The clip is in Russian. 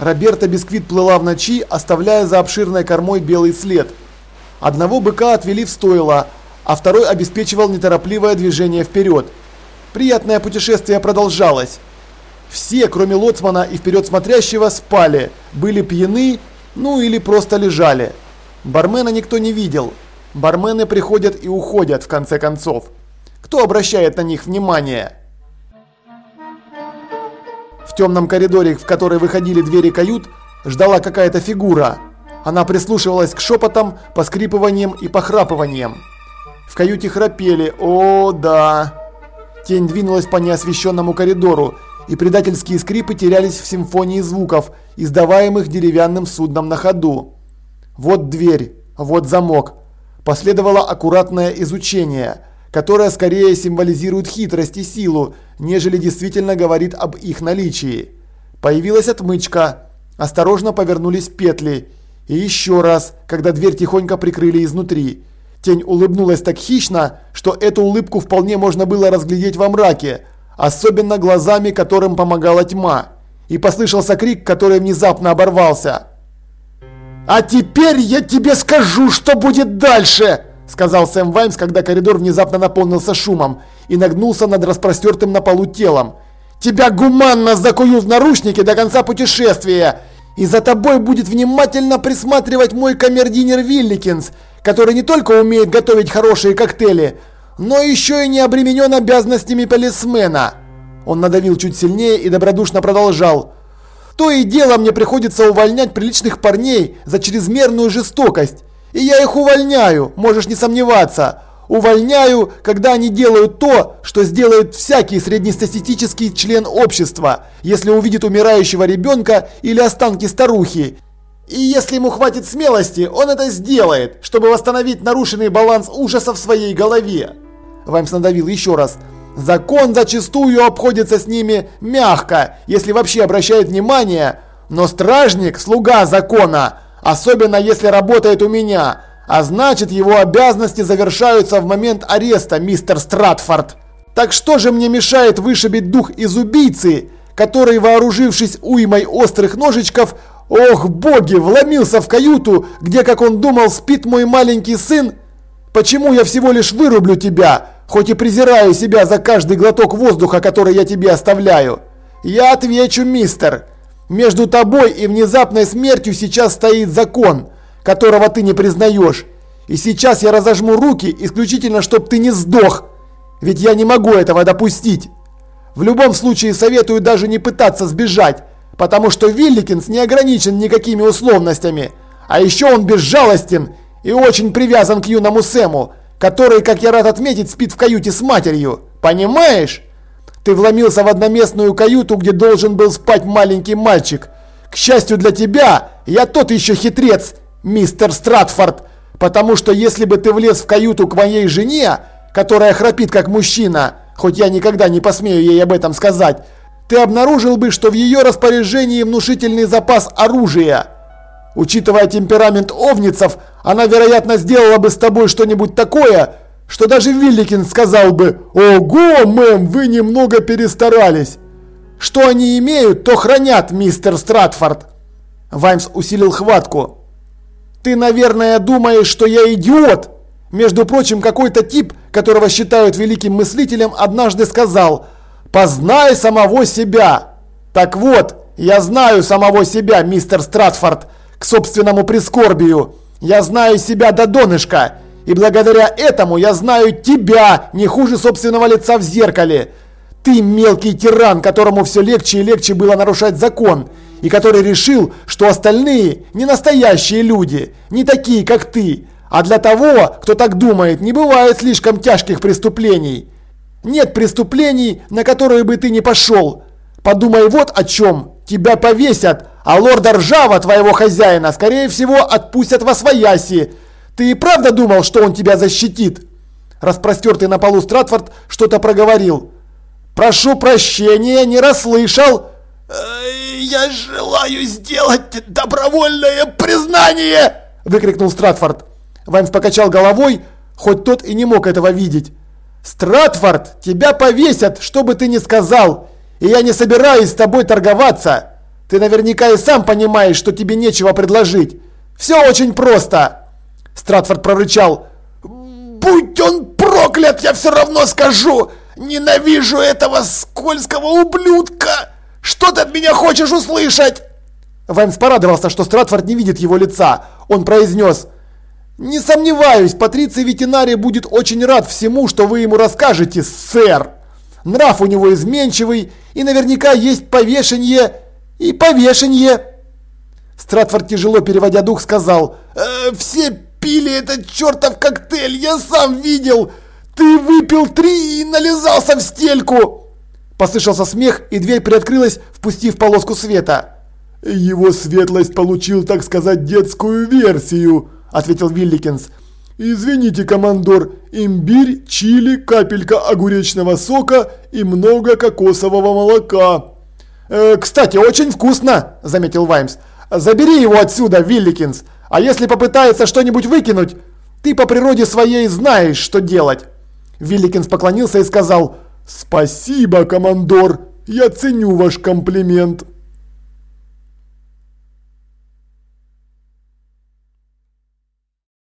Роберта Бисквит плыла в ночи, оставляя за обширной кормой белый след. Одного быка отвели в стойло, а второй обеспечивал неторопливое движение вперед. Приятное путешествие продолжалось. Все, кроме лоцмана и вперед смотрящего, спали, были пьяны, ну или просто лежали. Бармена никто не видел. Бармены приходят и уходят в конце концов. Кто обращает на них внимание? В темном коридоре, в который выходили двери кают, ждала какая-то фигура. Она прислушивалась к шепотам, поскрипываниям и похрапываниям. В каюте храпели. О, да. Тень двинулась по неосвещенному коридору, и предательские скрипы терялись в симфонии звуков, издаваемых деревянным судном на ходу. Вот дверь, вот замок. Последовало аккуратное изучение, которое скорее символизирует хитрость и силу, нежели действительно говорит об их наличии. Появилась отмычка. Осторожно повернулись петли. И еще раз, когда дверь тихонько прикрыли изнутри. Тень улыбнулась так хищно, что эту улыбку вполне можно было разглядеть во мраке, особенно глазами, которым помогала тьма. И послышался крик, который внезапно оборвался. «А теперь я тебе скажу, что будет дальше!» Сказал Сэм Ваймс, когда коридор внезапно наполнился шумом и нагнулся над распростертым на полу телом. «Тебя гуманно закуют в наручники до конца путешествия, и за тобой будет внимательно присматривать мой камердинер Вилликинс, который не только умеет готовить хорошие коктейли, но еще и не обременен обязанностями полисмена». Он надавил чуть сильнее и добродушно продолжал. То и дело мне приходится увольнять приличных парней за чрезмерную жестокость. И я их увольняю, можешь не сомневаться. Увольняю, когда они делают то, что сделает всякий среднестатистический член общества, если увидит умирающего ребенка или останки старухи. И если ему хватит смелости, он это сделает, чтобы восстановить нарушенный баланс ужаса в своей голове. Ваймс надавил еще раз. Закон зачастую обходится с ними мягко, если вообще обращает внимание, но стражник – слуга закона, особенно если работает у меня, а значит его обязанности завершаются в момент ареста, мистер Стратфорд. Так что же мне мешает вышибить дух из убийцы, который, вооружившись уймой острых ножичков, ох боги, вломился в каюту, где, как он думал, спит мой маленький сын? Почему я всего лишь вырублю тебя? хоть и презираю себя за каждый глоток воздуха, который я тебе оставляю. Я отвечу, мистер. Между тобой и внезапной смертью сейчас стоит закон, которого ты не признаешь. И сейчас я разожму руки исключительно, чтобы ты не сдох. Ведь я не могу этого допустить. В любом случае советую даже не пытаться сбежать, потому что Вилликинс не ограничен никакими условностями. А еще он безжалостен и очень привязан к юному Сэму, который, как я рад отметить, спит в каюте с матерью. Понимаешь? Ты вломился в одноместную каюту, где должен был спать маленький мальчик. К счастью для тебя, я тот еще хитрец, мистер Стратфорд, потому что если бы ты влез в каюту к моей жене, которая храпит как мужчина, хоть я никогда не посмею ей об этом сказать, ты обнаружил бы, что в ее распоряжении внушительный запас оружия. Учитывая темперамент овницев, она, вероятно, сделала бы с тобой что-нибудь такое, что даже Вилликин сказал бы «Ого, мэм, вы немного перестарались». Что они имеют, то хранят, мистер Стратфорд. Ваймс усилил хватку. Ты, наверное, думаешь, что я идиот? Между прочим, какой-то тип, которого считают великим мыслителем, однажды сказал «Познай самого себя». Так вот, я знаю самого себя, мистер Стратфорд к собственному прискорбию. Я знаю себя до донышка, и благодаря этому я знаю тебя не хуже собственного лица в зеркале. Ты мелкий тиран, которому все легче и легче было нарушать закон, и который решил, что остальные не настоящие люди, не такие, как ты. А для того, кто так думает, не бывает слишком тяжких преступлений. Нет преступлений, на которые бы ты не пошел. Подумай вот о чем. Тебя повесят, а лорда Ржава, твоего хозяина, скорее всего, отпустят во свояси. Ты и правда думал, что он тебя защитит?» Распростертый на полу Стратфорд что-то проговорил. «Прошу прощения, не расслышал!» «Я желаю сделать добровольное признание!» выкрикнул Стратфорд. Ваймс покачал головой, хоть тот и не мог этого видеть. «Стратфорд, тебя повесят, что бы ты ни сказал, и я не собираюсь с тобой торговаться!» Ты наверняка и сам понимаешь, что тебе нечего предложить. Все очень просто. Стратфорд прорычал. Будь он проклят, я все равно скажу. Ненавижу этого скользкого ублюдка. Что ты от меня хочешь услышать? Ваймс порадовался, что Стратфорд не видит его лица. Он произнес. «Не сомневаюсь, Патриций Ветеринарий будет очень рад всему, что вы ему расскажете, сэр. Нрав у него изменчивый, и наверняка есть повешенье и повешенье». Стратфорд, тяжело переводя дух, сказал. «Э, «Все пили этот чертов коктейль, я сам видел. Ты выпил три и нализался в стельку». Послышался смех, и дверь приоткрылась, впустив полоску света. «Его светлость получил, так сказать, детскую версию», – ответил Вилликинс. «Извините, командор, имбирь, чили, капелька огуречного сока и много кокосового молока». «Э, «Кстати, очень вкусно», – заметил Ваймс. «Забери его отсюда, Вилликинс, а если попытается что-нибудь выкинуть, ты по природе своей знаешь, что делать». Вилликинс поклонился и сказал «Спасибо, командор, я ценю ваш комплимент».